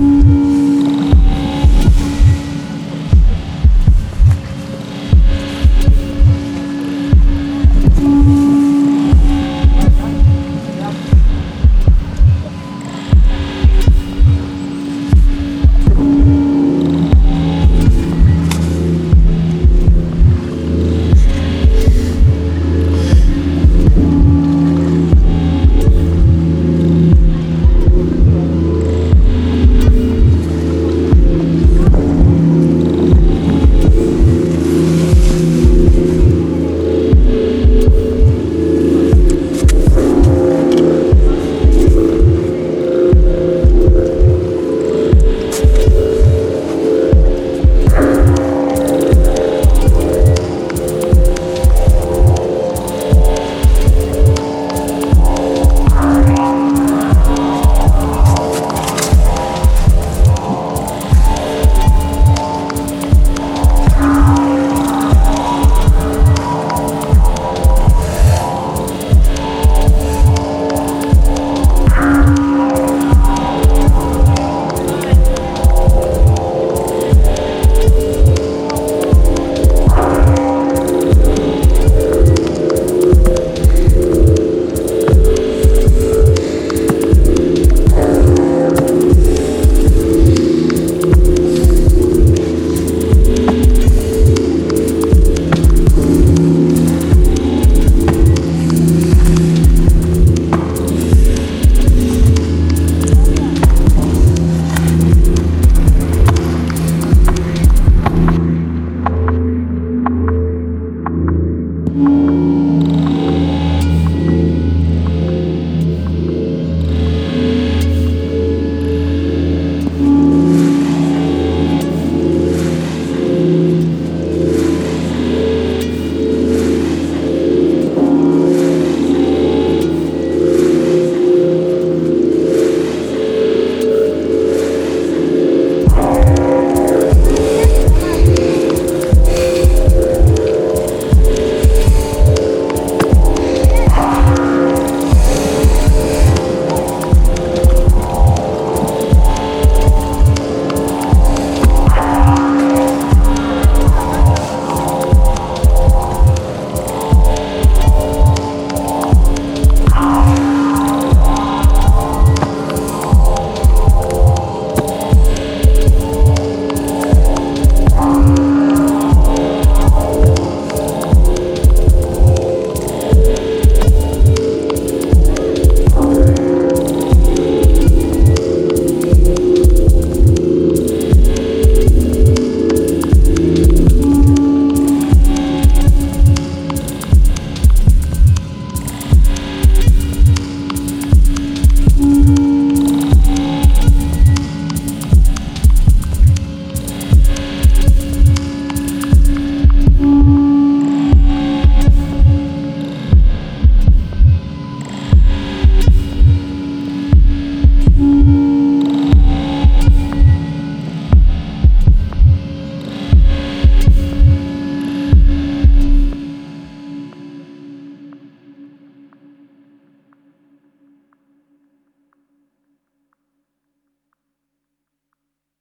Mm-hmm.